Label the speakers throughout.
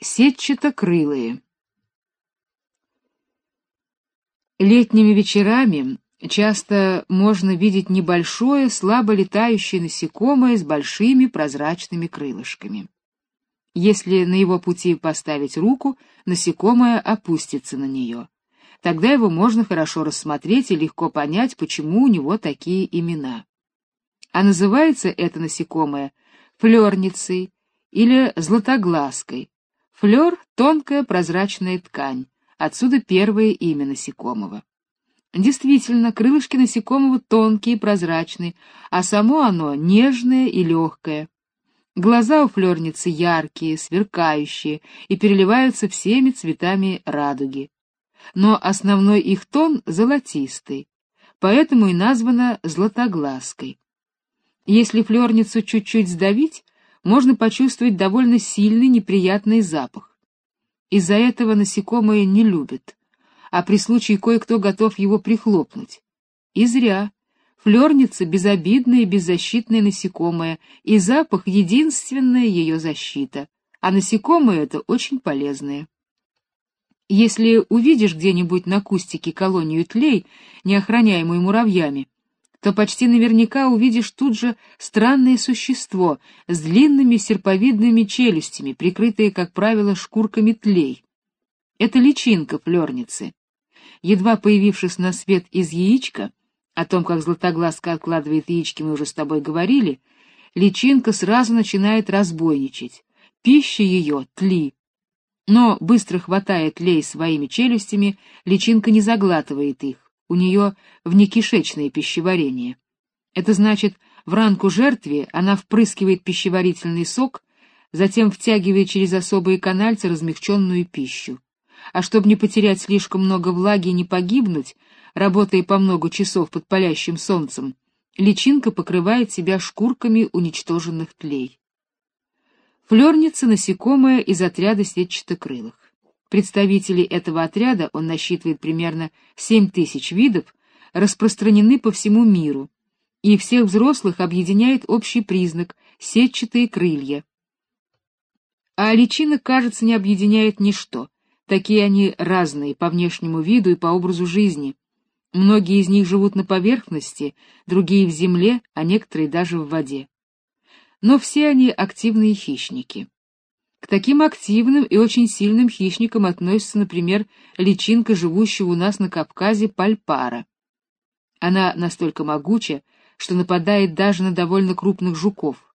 Speaker 1: Сетчатокрылые. Летними вечерами часто можно видеть небольшое, слабо летающее насекомое с большими прозрачными крылышками. Если на его пути поставить руку, насекомое опустится на нее. Тогда его можно хорошо рассмотреть и легко понять, почему у него такие имена. А называется это насекомое флёрницей или златоглазкой, Флёр — тонкая прозрачная ткань, отсюда первое имя насекомого. Действительно, крылышки насекомого тонкие и прозрачные, а само оно нежное и легкое. Глаза у флёрницы яркие, сверкающие и переливаются всеми цветами радуги. Но основной их тон золотистый, поэтому и названа златоглазкой. Если флёрницу чуть-чуть сдавить, можно почувствовать довольно сильный неприятный запах. Из-за этого насекомое не любит, а при случае кое-кто готов его прихлопнуть. И зря. Флёрница — безобидное и беззащитное насекомое, и запах — единственная ее защита, а насекомое это очень полезное. Если увидишь где-нибудь на кустике колонию тлей, не охраняемую муравьями, то почти наверняка увидишь тут же странное существо с длинными серповидными челюстями, прикрытые, как правило, шкурками тлей. Это личинка флёрницы. Едва появившись на свет из яичка, о том, как златоглазка откладывает яички, мы уже с тобой говорили, личинка сразу начинает разбойничать. Пища ее — тли. Но, быстро хватая тлей своими челюстями, личинка не заглатывает их у нее внекишечное пищеварение. Это значит, в ранку жертве она впрыскивает пищеварительный сок, затем втягивает через особые канальцы размягченную пищу. А чтобы не потерять слишком много влаги и не погибнуть, работая по много часов под палящим солнцем, личинка покрывает себя шкурками уничтоженных тлей. Флёрница — насекомое из отряда сетчатокрылых. Представители этого отряда, он насчитывает примерно 7 тысяч видов, распространены по всему миру, и всех взрослых объединяет общий признак — сетчатые крылья. А личинок, кажется, не объединяет ничто. Такие они разные по внешнему виду и по образу жизни. Многие из них живут на поверхности, другие в земле, а некоторые даже в воде. Но все они активные хищники. К таким активным и очень сильным хищникам относится, например, личинка, живущая у нас на Кавказе пальпара. Она настолько могуча, что нападает даже на довольно крупных жуков.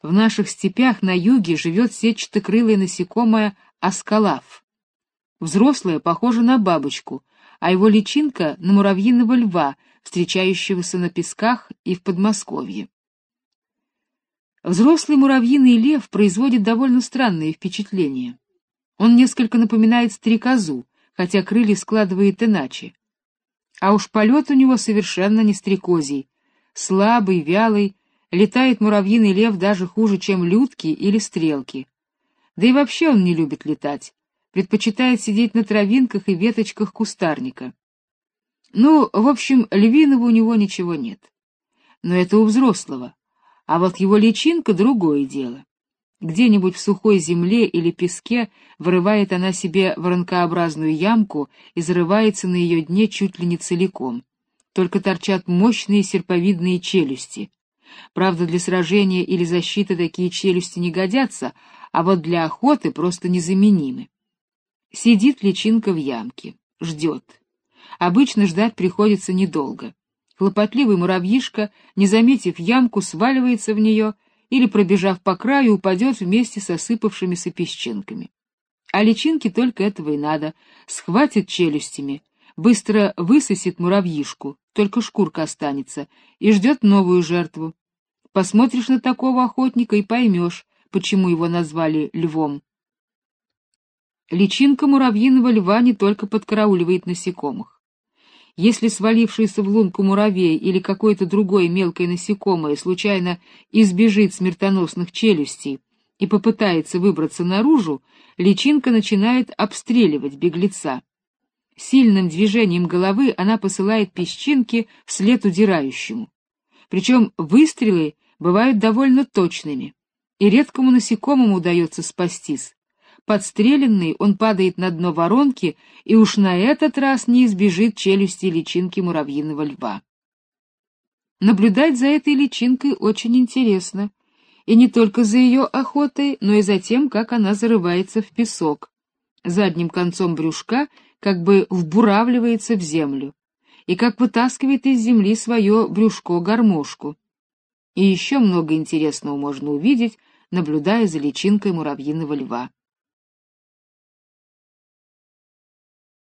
Speaker 1: В наших степях на юге живет сетчатокрылое насекомое аскалав. Взрослое похоже на бабочку, а его личинка — на муравьиного льва, встречающегося на песках и в Подмосковье. Взрослый муравьиный лев производит довольно странные впечатления. Он несколько напоминает стрекозу, хотя крылья складывает иначе. А уж полет у него совершенно не стрекозий. Слабый, вялый, летает муравьиный лев даже хуже, чем людки или стрелки. Да и вообще он не любит летать, предпочитает сидеть на травинках и веточках кустарника. Ну, в общем, львиного у него ничего нет. Но это у взрослого. А вот его личинка — другое дело. Где-нибудь в сухой земле или песке вырывает она себе воронкообразную ямку и зарывается на ее дне чуть ли не целиком. Только торчат мощные серповидные челюсти. Правда, для сражения или защиты такие челюсти не годятся, а вот для охоты просто незаменимы. Сидит личинка в ямке, ждет. Обычно ждать приходится недолго. Хлопотливый муравьишка, не заметив ямку, сваливается в нее или, пробежав по краю, упадет вместе с осыпавшимися песчинками. А личинке только этого и надо. Схватит челюстями, быстро высосет муравьишку, только шкурка останется, и ждет новую жертву. Посмотришь на такого охотника и поймешь, почему его назвали львом. Личинка муравьиного льва не только подкарауливает насекомых. Если свалившийся в лунку муравей или какое-то другое мелкое насекомое случайно избежит смертоносных челюстей и попытается выбраться наружу, личинка начинает обстреливать беглеца. Сильным движением головы она посылает песчинки вслед удирающему. Причем выстрелы бывают довольно точными, и редкому насекомому удается спастись. Подстреленный, он падает на дно воронки и уж на этот раз не избежит челюсти личинки муравьиного льва. Наблюдать за этой личинкой очень интересно, и не только за ее охотой, но и за тем, как она зарывается в песок. Задним концом брюшка как бы вбуравливается в землю, и как вытаскивает из земли свое брюшко-гармошку. И еще много интересного можно увидеть, наблюдая за личинкой муравьиного льва.